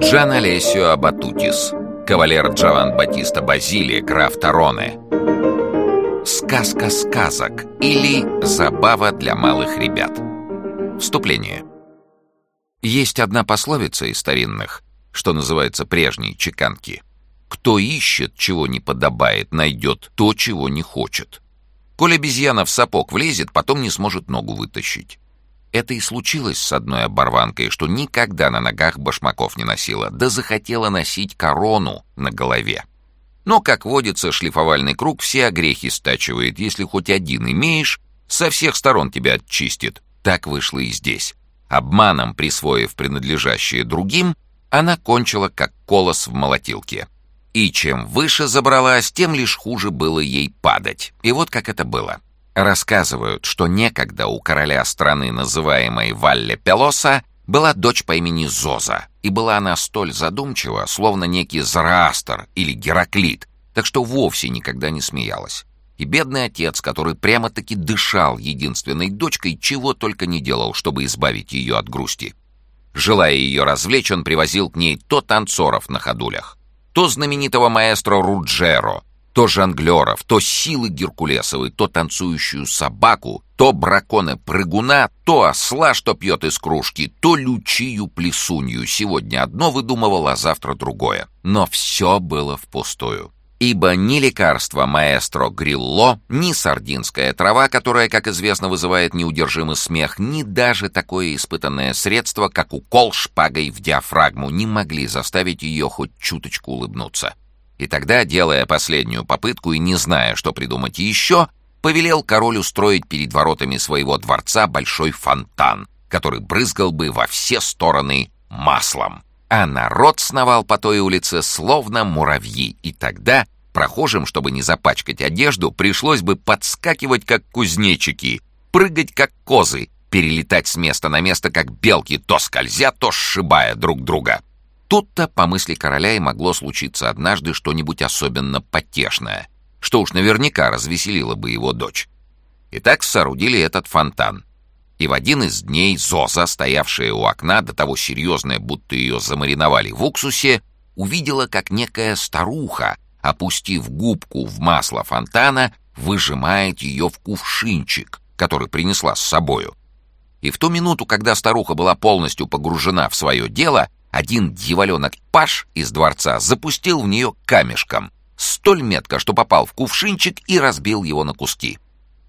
Джан Алесио Абатутис, кавалер Джован Батиста Базили, граф Тароне. Сказка сказок или забава для малых ребят. Вступление. Есть одна пословица из старинных, что называется прежней чеканки. Кто ищет, чего не подобает, найдет то, чего не хочет. Коль обезьяна в сапог влезет, потом не сможет ногу вытащить. Это и случилось с одной оборванкой, что никогда на ногах башмаков не носила, да захотела носить корону на голове. Но, как водится, шлифовальный круг все огрехи стачивает. Если хоть один имеешь, со всех сторон тебя очистит. Так вышло и здесь. Обманом присвоив принадлежащее другим, она кончила, как колос в молотилке. И чем выше забралась, тем лишь хуже было ей падать. И вот как это было. Рассказывают, что некогда у короля страны, называемой Валле Пелоса, была дочь по имени Зоза, и была она столь задумчива, словно некий Зороастр или Гераклит, так что вовсе никогда не смеялась. И бедный отец, который прямо-таки дышал единственной дочкой, чего только не делал, чтобы избавить ее от грусти. Желая ее развлечь, он привозил к ней то танцоров на ходулях, то знаменитого маэстро Руджеро, то жонглеров, то силы Геркулесовой, то танцующую собаку, то бракона-прыгуна, то осла, что пьет из кружки, то лючию-плесунью. Сегодня одно выдумывал, а завтра другое. Но все было впустую. Ибо ни лекарство маэстро Грилло, ни сардинская трава, которая, как известно, вызывает неудержимый смех, ни даже такое испытанное средство, как укол шпагой в диафрагму, не могли заставить ее хоть чуточку улыбнуться. И тогда, делая последнюю попытку и не зная, что придумать еще, повелел король устроить перед воротами своего дворца большой фонтан, который брызгал бы во все стороны маслом. А народ сновал по той улице словно муравьи, и тогда прохожим, чтобы не запачкать одежду, пришлось бы подскакивать как кузнечики, прыгать как козы, перелетать с места на место как белки, то скользя, то сшибая друг друга. Тут-то, по мысли короля, и могло случиться однажды что-нибудь особенно потешное, что уж наверняка развеселило бы его дочь. И так соорудили этот фонтан. И в один из дней Зоза, стоявшая у окна, до того серьезная, будто ее замариновали в уксусе, увидела, как некая старуха, опустив губку в масло фонтана, выжимает ее в кувшинчик, который принесла с собою. И в ту минуту, когда старуха была полностью погружена в свое дело, один дьяволенок Паш из дворца запустил в нее камешком, столь метко, что попал в кувшинчик и разбил его на куски.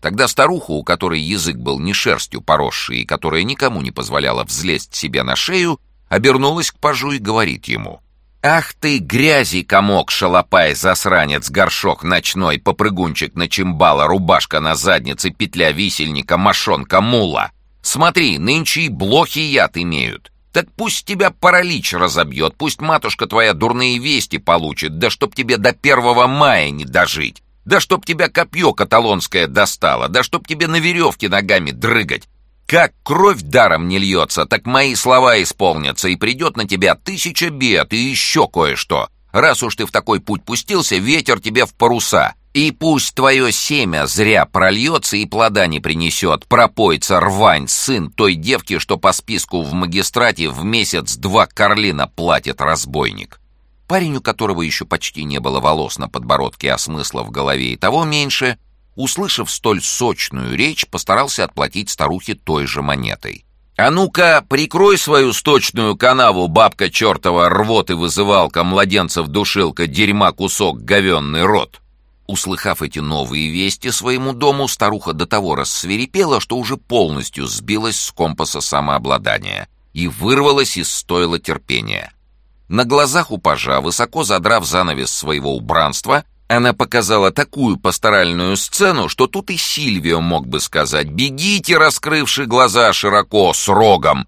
Тогда старуха, у которой язык был не шерстью поросший и которая никому не позволяла взлезть себе на шею, обернулась к пажу и говорит ему. «Ах ты, грязи комок, шалопай, засранец, горшок ночной, попрыгунчик на чимбала, рубашка на заднице, петля висельника, мошонка, мула! Смотри, нынче и блохи яд имеют. Так пусть тебя паралич разобьет, пусть матушка твоя дурные вести получит, да чтоб тебе до первого мая не дожить, да чтоб тебя копье каталонское достало, да чтоб тебе на веревке ногами дрыгать. Как кровь даром не льется, так мои слова исполнятся, и придет на тебя тысяча бед и еще кое-что. Раз уж ты в такой путь пустился, ветер тебе в паруса. И пусть твое семя зря прольется и плода не принесет, пропоится рвань, сын той девки, что по списку в магистрате в месяц два карлина платит разбойник. Парень, у которого еще почти не было волос на подбородке, а смысла в голове и того меньше, услышав столь сочную речь, постарался отплатить старухе той же монетой. «А ну-ка, прикрой свою сточную канаву, бабка чертова, рвот и вызывалка, младенцев-душилка, дерьма кусок, говенный рот!» Услыхав эти новые вести своему дому, старуха до того рассверепела, что уже полностью сбилась с компаса самообладания и вырвалась из стойла терпения. На глазах у пажа, высоко задрав занавес своего убранства, она показала такую пасторальную сцену, что тут и Сильвио мог бы сказать «Бегите, раскрывши глаза широко, с рогом!»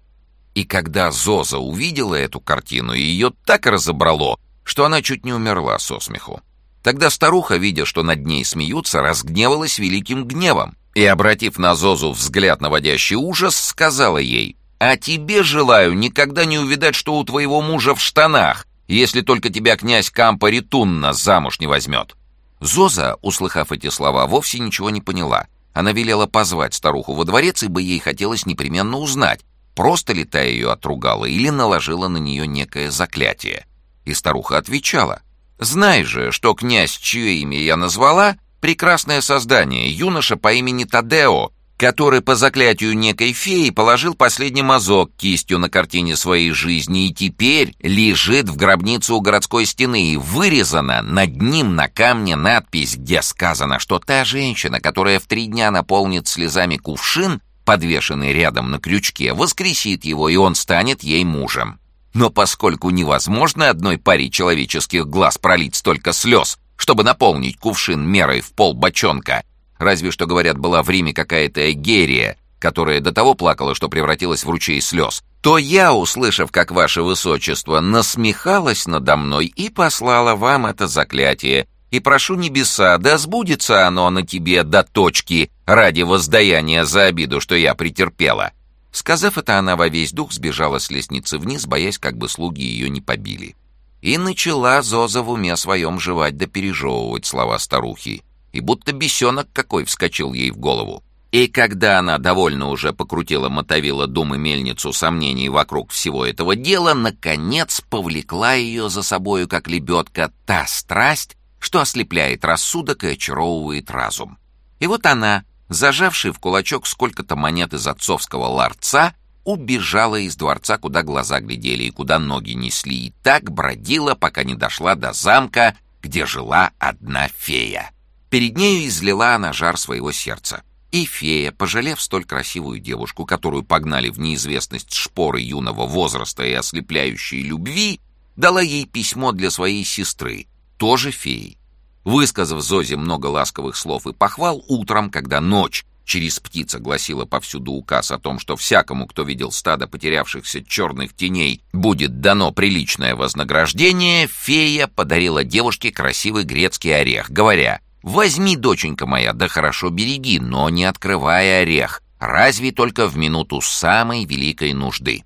И когда Зоза увидела эту картину, ее так разобрало, что она чуть не умерла со смеху. Тогда старуха, видя, что над ней смеются, разгневалась великим гневом и, обратив на Зозу взгляд наводящий ужас, сказала ей, «А тебе желаю никогда не увидать, что у твоего мужа в штанах, если только тебя князь Кампа Ритунна замуж не возьмет». Зоза, услыхав эти слова, вовсе ничего не поняла. Она велела позвать старуху во дворец, ибо ей хотелось непременно узнать, просто ли та ее отругала или наложила на нее некое заклятие. И старуха отвечала, «Знай же, что князь, чье имя я назвала, прекрасное создание, юноша по имени Тадео, который по заклятию некой феи положил последний мазок кистью на картине своей жизни и теперь лежит в гробнице у городской стены и вырезана над ним на камне надпись, где сказано, что та женщина, которая в три дня наполнит слезами кувшин, подвешенный рядом на крючке, воскресит его, и он станет ей мужем. Но поскольку невозможно одной паре человеческих глаз пролить столько слез, чтобы наполнить кувшин мерой в пол бочонка, Разве что, говорят, была в Риме какая-то эгерия, которая до того плакала, что превратилась в ручей слез, то я, услышав, как ваше высочество насмехалось надо мной и послала вам это заклятие, и прошу небеса, да сбудется оно на тебе до точки ради воздаяния за обиду, что я претерпела». Сказав это, она во весь дух сбежала с лестницы вниз, боясь, как бы слуги ее не побили. И начала Зоза в уме своем жевать да пережевывать слова старухи и будто бесенок какой вскочил ей в голову. И когда она довольно уже покрутила мотовила думы мельницу сомнений вокруг всего этого дела, наконец повлекла ее за собою, как лебедка, та страсть, что ослепляет рассудок и очаровывает разум. И вот она, зажавшая в кулачок сколько-то монет из отцовского ларца, убежала из дворца, куда глаза глядели и куда ноги несли, и так бродила, пока не дошла до замка, где жила одна фея. Перед нею излила она жар своего сердца. И фея, пожалев столь красивую девушку, которую погнали в неизвестность шпоры юного возраста и ослепляющей любви, дала ей письмо для своей сестры, тоже феи. Высказав Зозе много ласковых слов и похвал, утром, когда ночь через птица гласила повсюду указ о том, что всякому, кто видел стадо потерявшихся черных теней, будет дано приличное вознаграждение, фея подарила девушке красивый грецкий орех, говоря — Возьми, доченька моя, да хорошо береги, но не открывай орех, разве только в минуту самой великой нужды.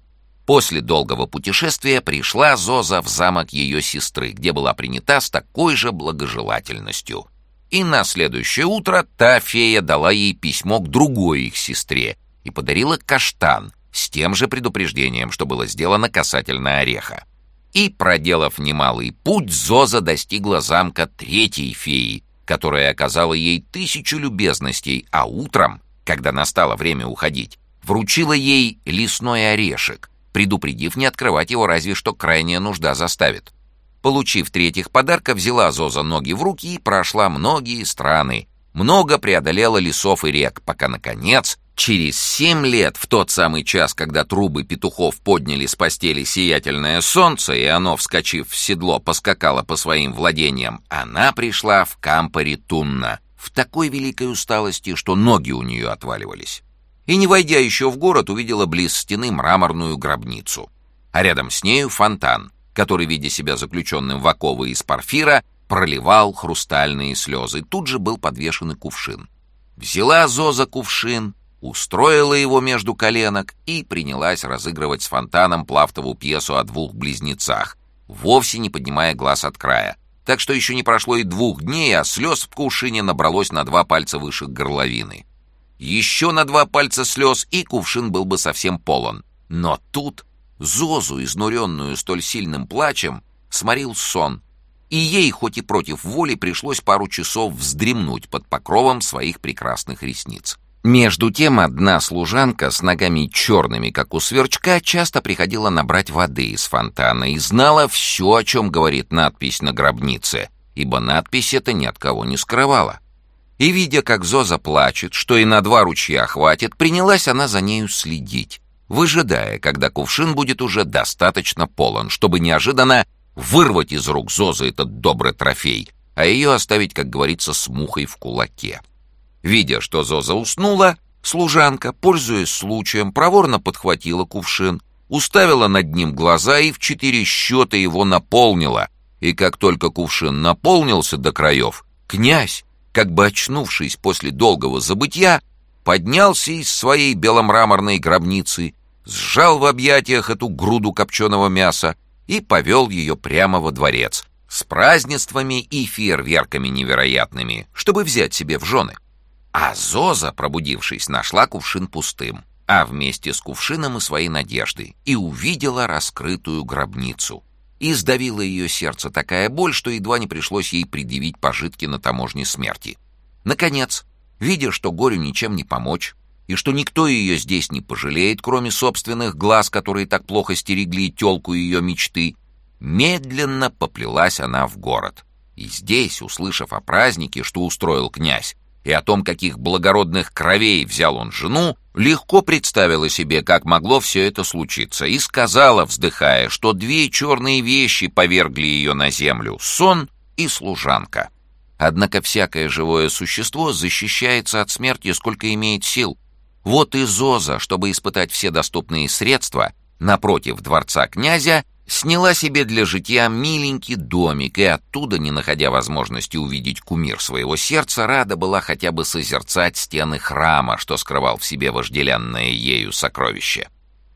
После долгого путешествия пришла Зоза в замок ее сестры, где была принята с такой же благожелательностью. И на следующее утро та фея дала ей письмо к другой их сестре и подарила каштан с тем же предупреждением, что было сделано касательно ореха. И, проделав немалый путь, Зоза достигла замка третьей феи, которая оказала ей тысячу любезностей, а утром, когда настало время уходить, вручила ей лесной орешек, предупредив не открывать его разве что крайняя нужда заставит. Получив третьих подарка, взяла Зоза ноги в руки и прошла многие страны, много преодолела лесов и рек, пока, наконец, Через семь лет, в тот самый час, когда трубы петухов подняли с постели сиятельное солнце, и оно, вскочив в седло, поскакало по своим владениям, она пришла в Кампари Тунна в такой великой усталости, что ноги у нее отваливались. И, не войдя еще в город, увидела близ стены мраморную гробницу, а рядом с нею фонтан, который, видя себя заключенным в оковы из парфира, проливал хрустальные слезы. Тут же был подвешен и кувшин. Взяла Зоза кувшин, устроила его между коленок и принялась разыгрывать с фонтаном Плафтову пьесу о двух близнецах, вовсе не поднимая глаз от края. Так что еще не прошло и двух дней, а слез в кувшине набралось на два пальца выше горловины. Еще на два пальца слез, и кувшин был бы совсем полон. Но тут Зозу, изнуренную столь сильным плачем, сморил сон, и ей, хоть и против воли, пришлось пару часов вздремнуть под покровом своих прекрасных ресниц. Между тем одна служанка с ногами черными, как у сверчка, часто приходила набрать воды из фонтана и знала все, о чем говорит надпись на гробнице, ибо надпись эта ни от кого не скрывала. И, видя, как Зоза плачет, что и на два ручья хватит, принялась она за нею следить, выжидая, когда кувшин будет уже достаточно полон, чтобы неожиданно вырвать из рук Зозы этот добрый трофей, а ее оставить, как говорится, с мухой в кулаке. Видя, что Зоза уснула, служанка, пользуясь случаем, проворно подхватила кувшин, уставила над ним глаза и в четыре счета его наполнила. И как только кувшин наполнился до краев, князь, как бы очнувшись после долгого забытья, поднялся из своей беломраморной гробницы, сжал в объятиях эту груду копченого мяса и повел ее прямо во дворец с празднествами и фейерверками невероятными, чтобы взять себе в жены. А Зоза, пробудившись, нашла кувшин пустым. а вместе с кувшином и свои надежды, и увидела раскрытую гробницу. И сдавила ее сердце такая боль, что едва не пришлось ей предъявить пожитки на таможне смерти. Наконец, видя, что горю ничем не помочь, и что никто ее здесь не пожалеет, кроме собственных глаз, которые так плохо стерегли телку ее мечты, медленно поплелась она в город. И здесь, услышав о празднике, что устроил князь, и о том, каких благородных кровей взял он жену, легко представила себе, как могло все это случиться, и сказала, вздыхая, что две черные вещи повергли ее на землю — сон и служанка. Однако всякое живое существо защищается от смерти, сколько имеет сил. Вот и Зоза, чтобы испытать все доступные средства, напротив дворца князя, сняла себе для житья миленький домик и оттуда, не находя возможности увидеть кумир своего сердца, рада была хотя бы созерцать стены храма, что скрывал в себе вожделенное ею сокровище.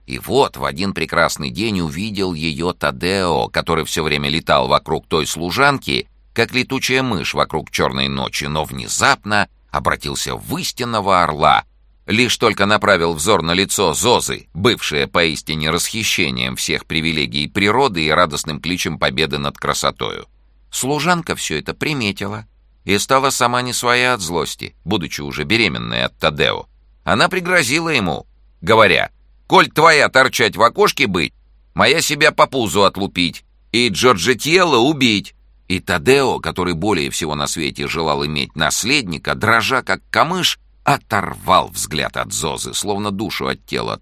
И вот в один прекрасный день увидел ее Тадео, который все время летал вокруг той служанки, как летучая мышь вокруг черной ночи, но внезапно обратился в истинного орла, Лишь только направил взор на лицо Зозы, бывшее поистине расхищением всех привилегий природы и радостным кличем победы над красотою. Служанка все это приметила и стала сама не своя от злости, будучи уже беременной от Тадео. Она пригрозила ему, говоря, «Коль твоя торчать в окошке быть, моя себя по пузу отлупить и Джорджетьелла убить». И Тадео, который более всего на свете желал иметь наследника, дрожа как камыш, оторвал взгляд от Зозы, словно душу от тела,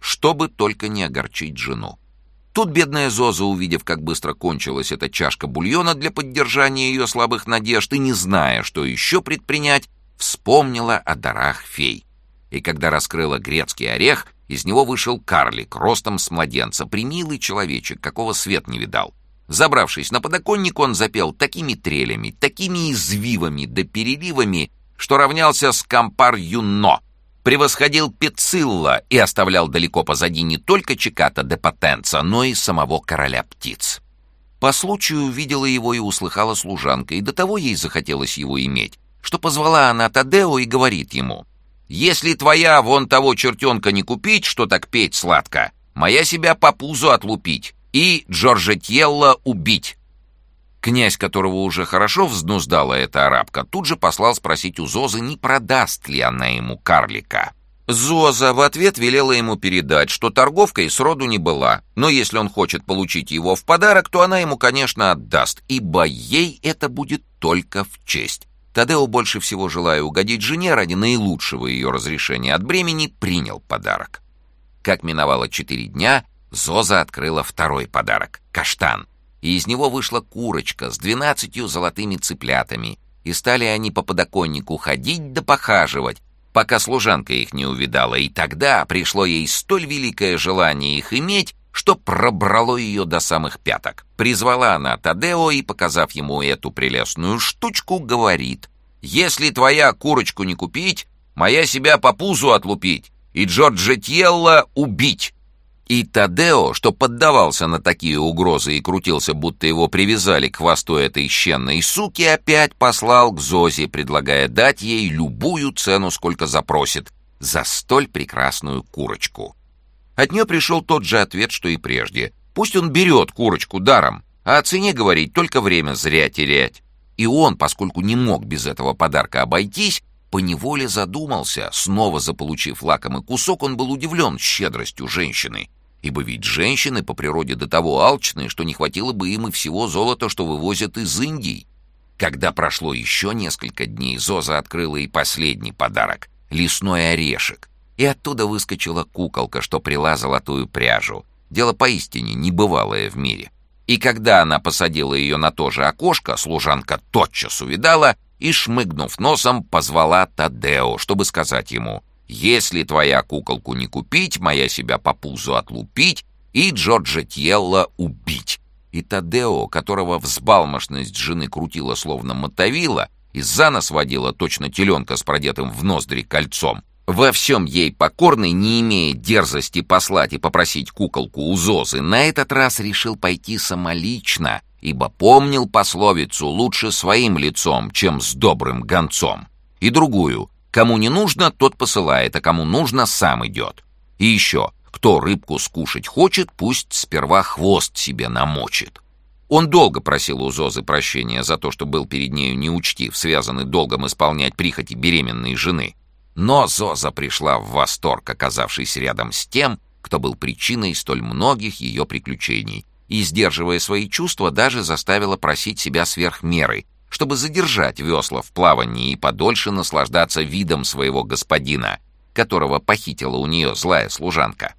чтобы только не огорчить жену. Тут бедная Зоза, увидев, как быстро кончилась эта чашка бульона для поддержания ее слабых надежд и не зная, что еще предпринять, вспомнила о дарах фей. И когда раскрыла грецкий орех, из него вышел карлик, ростом с младенца, примилый человечек, какого свет не видал. Забравшись на подоконник, он запел такими трелями, такими извивами да переливами, что равнялся с Кампар Юно, превосходил Пицилла и оставлял далеко позади не только Чиката де Потенца, но и самого короля птиц. По случаю видела его и услыхала служанка, и до того ей захотелось его иметь, что позвала она Тадео и говорит ему, «Если твоя вон того чертенка не купить, что так петь сладко, моя себя по пузу отлупить и Джорджетьелла убить». Князь, которого уже хорошо взнуздала эта арабка, тут же послал спросить у Зозы, не продаст ли она ему карлика. Зоза в ответ велела ему передать, что торговкой сроду не была, но если он хочет получить его в подарок, то она ему, конечно, отдаст, ибо ей это будет только в честь. Тадео, больше всего желая угодить жене ради наилучшего ее разрешения от бремени, принял подарок. Как миновало четыре дня, Зоза открыла второй подарок — каштан — и из него вышла курочка с двенадцатью золотыми цыплятами, и стали они по подоконнику ходить да похаживать, пока служанка их не увидала, и тогда пришло ей столь великое желание их иметь, что пробрало ее до самых пяток. Призвала она Тадео и, показав ему эту прелестную штучку, говорит, «Если твоя курочку не купить, моя себя по пузу отлупить и Джорджетьелла убить». И Тадео, что поддавался на такие угрозы и крутился, будто его привязали к хвосту этой щенной суки, опять послал к Зозе, предлагая дать ей любую цену, сколько запросит, за столь прекрасную курочку. От нее пришел тот же ответ, что и прежде. Пусть он берет курочку даром, а о цене говорить только время зря терять. И он, поскольку не мог без этого подарка обойтись, поневоле задумался. Снова заполучив лакомый кусок, он был удивлен щедростью женщины. Ибо ведь женщины по природе до того алчные, что не хватило бы им и всего золота, что вывозят из Индии. Когда прошло еще несколько дней, Зоза открыла и последний подарок — лесной орешек. И оттуда выскочила куколка, что прила золотую пряжу. Дело поистине небывалое в мире. И когда она посадила ее на то же окошко, служанка тотчас увидала и, шмыгнув носом, позвала Тадео, чтобы сказать ему, «Если твоя куколку не купить, моя себя по пузу отлупить и Джорджа Тьелла убить». И Тадео, которого взбалмошность жены крутила словно мотовила и за нос водила точно теленка с продетым в ноздри кольцом, во всем ей покорный, не имея дерзости послать и попросить куколку у Зозы, на этот раз решил пойти самолично — ибо помнил пословицу «лучше своим лицом, чем с добрым гонцом». И другую Кому не нужно, тот посылает, а кому нужно, сам идет. И еще, кто рыбку скушать хочет, пусть сперва хвост себе намочит. Он долго просил у Зозы прощения за то, что был перед нею неучтив, связанный долгом исполнять прихоти беременной жены. Но Зоза пришла в восторг, оказавшись рядом с тем, кто был причиной столь многих ее приключений, и, сдерживая свои чувства, даже заставила просить себя сверх меры, чтобы задержать весла в плавании и подольше наслаждаться видом своего господина, которого похитила у нее злая служанка.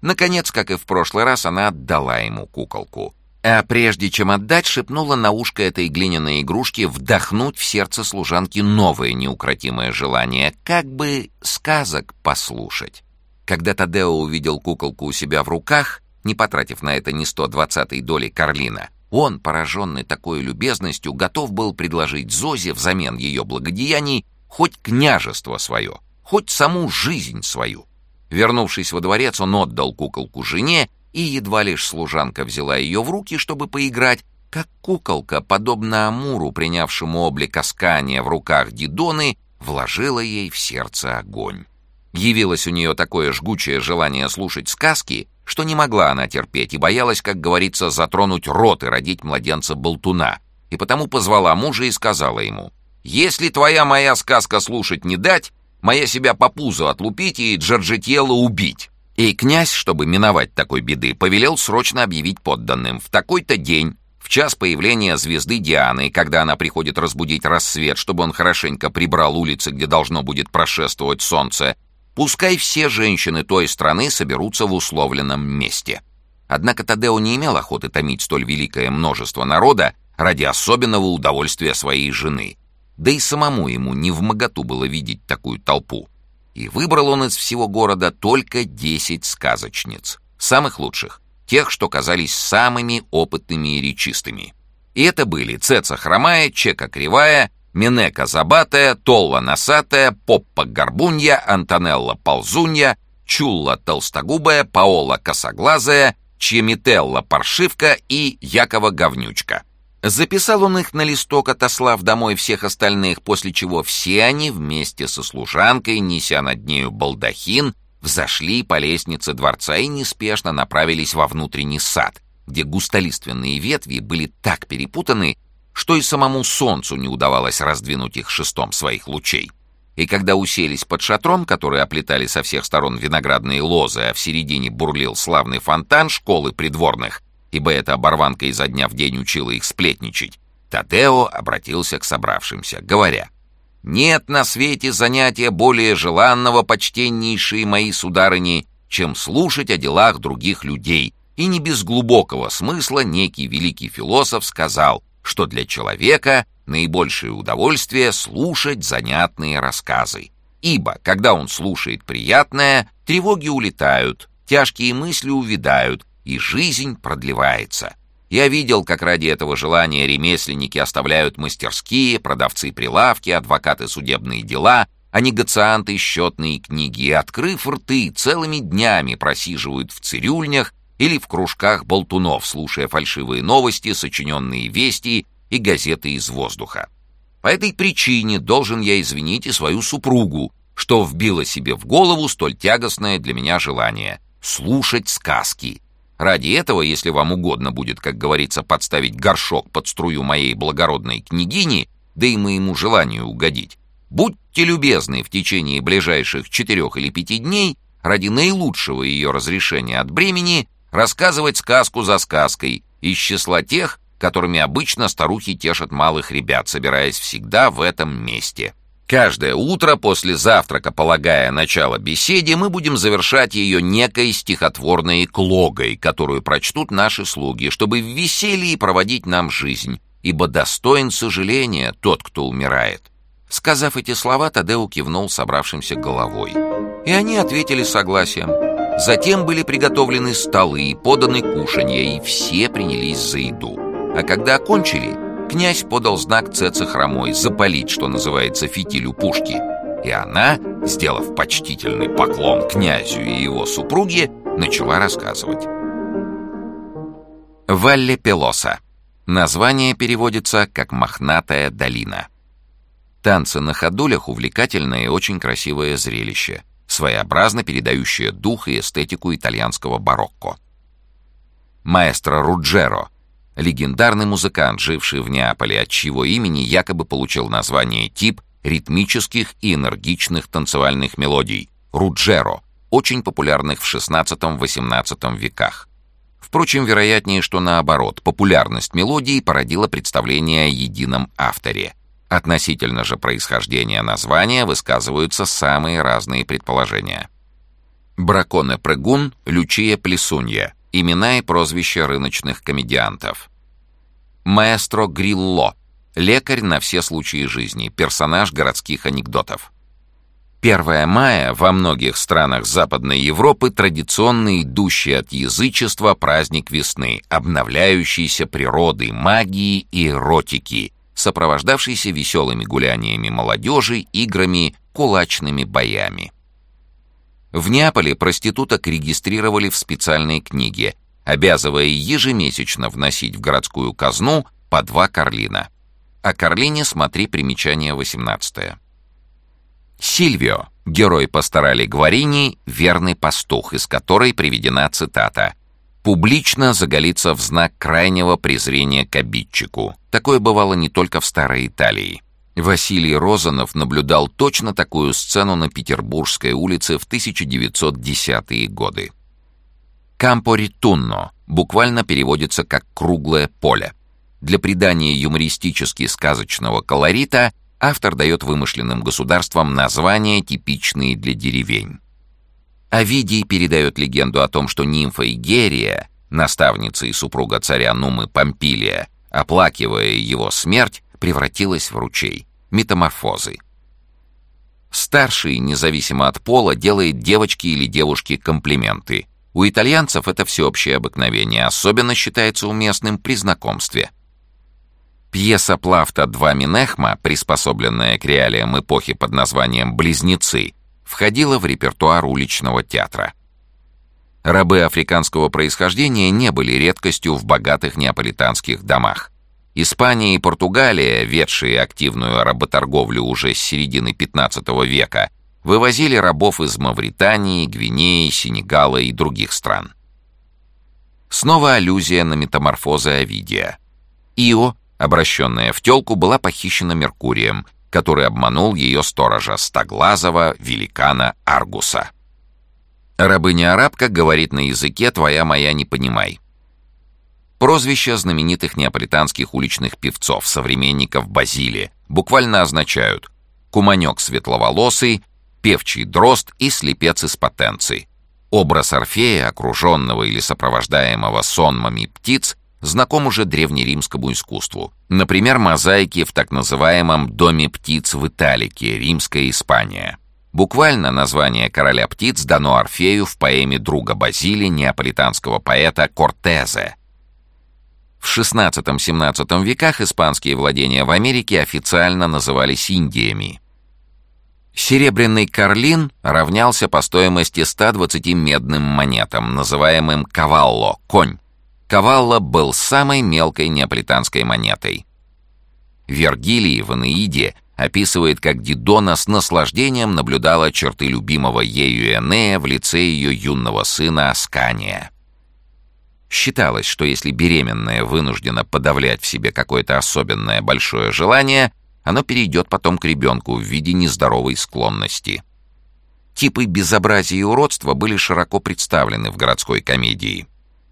Наконец, как и в прошлый раз, она отдала ему куколку. А прежде чем отдать, шепнула на ушко этой глиняной игрушки вдохнуть в сердце служанки новое неукротимое желание, как бы сказок послушать. Когда Тадео увидел куколку у себя в руках, не потратив на это ни 120-й доли Карлина, он, пораженный такой любезностью, готов был предложить Зозе взамен ее благодеяний хоть княжество свое, хоть саму жизнь свою. Вернувшись во дворец, он отдал куколку жене, и едва лишь служанка взяла ее в руки, чтобы поиграть, как куколка, подобно Амуру, принявшему облик Аскания в руках Дидоны, вложила ей в сердце огонь. Явилось у нее такое жгучее желание слушать сказки, что не могла она терпеть и боялась, как говорится, затронуть рот и родить младенца-болтуна, и потому позвала мужа и сказала ему, «Если твоя моя сказка слушать не дать, моя себя по пузу отлупить и Джорджетьела убить». И князь, чтобы миновать такой беды, повелел срочно объявить подданным в такой-то день, в час появления звезды Дианы, когда она приходит разбудить рассвет, чтобы он хорошенько прибрал улицы, где должно будет прошествовать солнце, Пускай все женщины той страны соберутся в условленном месте. Однако Тадео не имел охоты томить столь великое множество народа ради особенного удовольствия своей жены. Да и самому ему не в моготу было видеть такую толпу. И выбрал он из всего города только десять сказочниц. Самых лучших. Тех, что казались самыми опытными и речистыми. И это были Цеца Хромая, Чека Кривая, Минека Забатая, Толла Носатая, Поппа Горбунья, Антонелла Ползунья, Чулла Толстогубая, Паола Косоглазая, Чемителла Паршивка и Якова Говнючка. Записал он их на листок, отослав домой всех остальных, после чего все они вместе со служанкой, неся над нею балдахин, взошли по лестнице дворца и неспешно направились во внутренний сад, где густолиственные ветви были так перепутаны, что и самому солнцу не удавалось раздвинуть их шестом своих лучей. И когда уселись под шатром, который оплетали со всех сторон виноградные лозы, а в середине бурлил славный фонтан школы придворных, ибо эта оборванка изо дня в день учила их сплетничать, Татео обратился к собравшимся, говоря, «Нет на свете занятия более желанного, почтеннейшие мои сударыни, чем слушать о делах других людей». И не без глубокого смысла некий великий философ сказал, что для человека наибольшее удовольствие слушать занятные рассказы. Ибо, когда он слушает приятное, тревоги улетают, тяжкие мысли увядают, и жизнь продлевается. Я видел, как ради этого желания ремесленники оставляют мастерские, продавцы прилавки, адвокаты судебные дела, а негацианты счетные книги, и, открыв рты, целыми днями просиживают в цирюльнях или в кружках болтунов, слушая фальшивые новости, сочиненные вести и газеты из воздуха. По этой причине должен я извинить и свою супругу, что вбила себе в голову столь тягостное для меня желание — слушать сказки. Ради этого, если вам угодно будет, как говорится, подставить горшок под струю моей благородной княгини, да и моему желанию угодить, будьте любезны в течение ближайших четырех или пяти дней ради наилучшего ее разрешения от бремени рассказывать сказку за сказкой из числа тех, которыми обычно старухи тешат малых ребят, собираясь всегда в этом месте. Каждое утро после завтрака, полагая начало беседе, мы будем завершать ее некой стихотворной клогой, которую прочтут наши слуги, чтобы в веселье проводить нам жизнь, ибо достоин сожаления тот, кто умирает. Сказав эти слова, Тадеу кивнул собравшимся головой. И они ответили согласием. Затем были приготовлены столы, поданы кушанья, и все принялись за еду. А когда окончили, князь подал знак Цеце запалить, что называется, фитилю пушки. И она, сделав почтительный поклон князю и его супруге, начала рассказывать. Валле Пелоса. Название переводится как «Мохнатая долина». Танцы на ходулях — увлекательное и очень красивое зрелище, своеобразно передающее дух и эстетику итальянского барокко. Маэстро Руджеро — легендарный музыкант, живший в Неаполе, от чьего имени якобы получил название тип ритмических и энергичных танцевальных мелодий — Руджеро, очень популярных в XVI-XVIII веках. Впрочем, вероятнее, что наоборот, популярность мелодии породила представление о едином авторе. Относительно же происхождения названия высказываются самые разные предположения. Браконе Прыгун, Лючия Плесунья. Имена и прозвища рыночных комедиантов. Маэстро Грилло. Лекарь на все случаи жизни, персонаж городских анекдотов. 1 мая во многих странах Западной Европы традиционно идущий от язычества праздник весны, обновляющийся природой, магии и эротики, сопровождавшийся веселыми гуляниями молодежи, играми, кулачными боями. В Неаполе проституток регистрировали в специальной книге, обязывая ежемесячно вносить в городскую казну по два карлина. О карлине смотри примечание 18. Сильвио, герой пасторали Гварини, верный пастух, из которой приведена цитата «Публично заголиться в знак крайнего презрения к обидчику». Такое бывало не только в Старой Италии. Василий Розанов наблюдал точно такую сцену на Петербургской улице в 1910-е годы. «Кампо ритунно» буквально переводится как «круглое поле». Для придания юмористически сказочного колорита – автор дает вымышленным государствам названия, типичные для деревень. Овидий передает легенду о том, что нимфа Игерия, наставница и супруга царя Нумы Помпилия, оплакивая его смерть, превратилась в ручей. Метаморфозы. Старший, независимо от пола, делает девочке или девушке комплименты. У итальянцев это всеобщее обыкновение, особенно считается уместным при знакомстве. Пьеса Плафта «Два Минехма», приспособленная к реалиям эпохи под названием «Близнецы», входила в репертуар уличного театра. Рабы африканского происхождения не были редкостью в богатых неаполитанских домах. Испания и Португалия, ведшие активную работорговлю уже с середины XV века, вывозили рабов из Мавритании, Гвинеи, Сенегала и других стран. Снова аллюзия на метаморфозы Овидия. Ио Обращенная в телку была похищена Меркурием, который обманул ее сторожа, стоглазого великана Аргуса. Рабыня-арабка говорит на языке «твоя моя не понимай». Прозвища знаменитых неаполитанских уличных певцов, современников Базили, буквально означают «куманек светловолосый», «певчий дрозд» и «слепец из потенции». Образ Орфея, окруженного или сопровождаемого сонмами птиц, знаком уже древнеримскому искусству. Например, мозаики в так называемом «Доме птиц в Италике», Римская Испания. Буквально название короля птиц дано Орфею в поэме друга Базили неаполитанского поэта Кортезе. В XVI-XVII веках испанские владения в Америке официально назывались Индиями. Серебряный карлин равнялся по стоимости 120 медным монетам, называемым «кавалло» — «конь», Кавалла был самой мелкой неаполитанской монетой. Вергилий в Энеиде описывает, как Дидона с наслаждением наблюдала черты любимого ею Энея в лице ее юного сына Аскания. Считалось, что если беременная вынуждена подавлять в себе какое-то особенное большое желание, оно перейдет потом к ребенку в виде нездоровой склонности. Типы безобразия и уродства были широко представлены в городской комедии.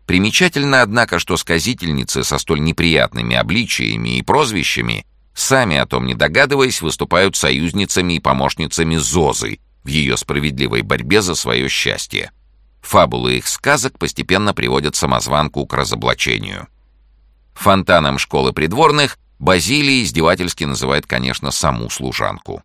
Примечательно, однако, что сказительницы со столь неприятными обличиями и прозвищами, сами о том не догадываясь, выступают союзницами и помощницами Зозы в ее справедливой борьбе за свое счастье. Фабулы их сказок постепенно приводят самозванку к разоблачению. Фонтаном школы придворных Базилий издевательски называет, конечно, саму служанку.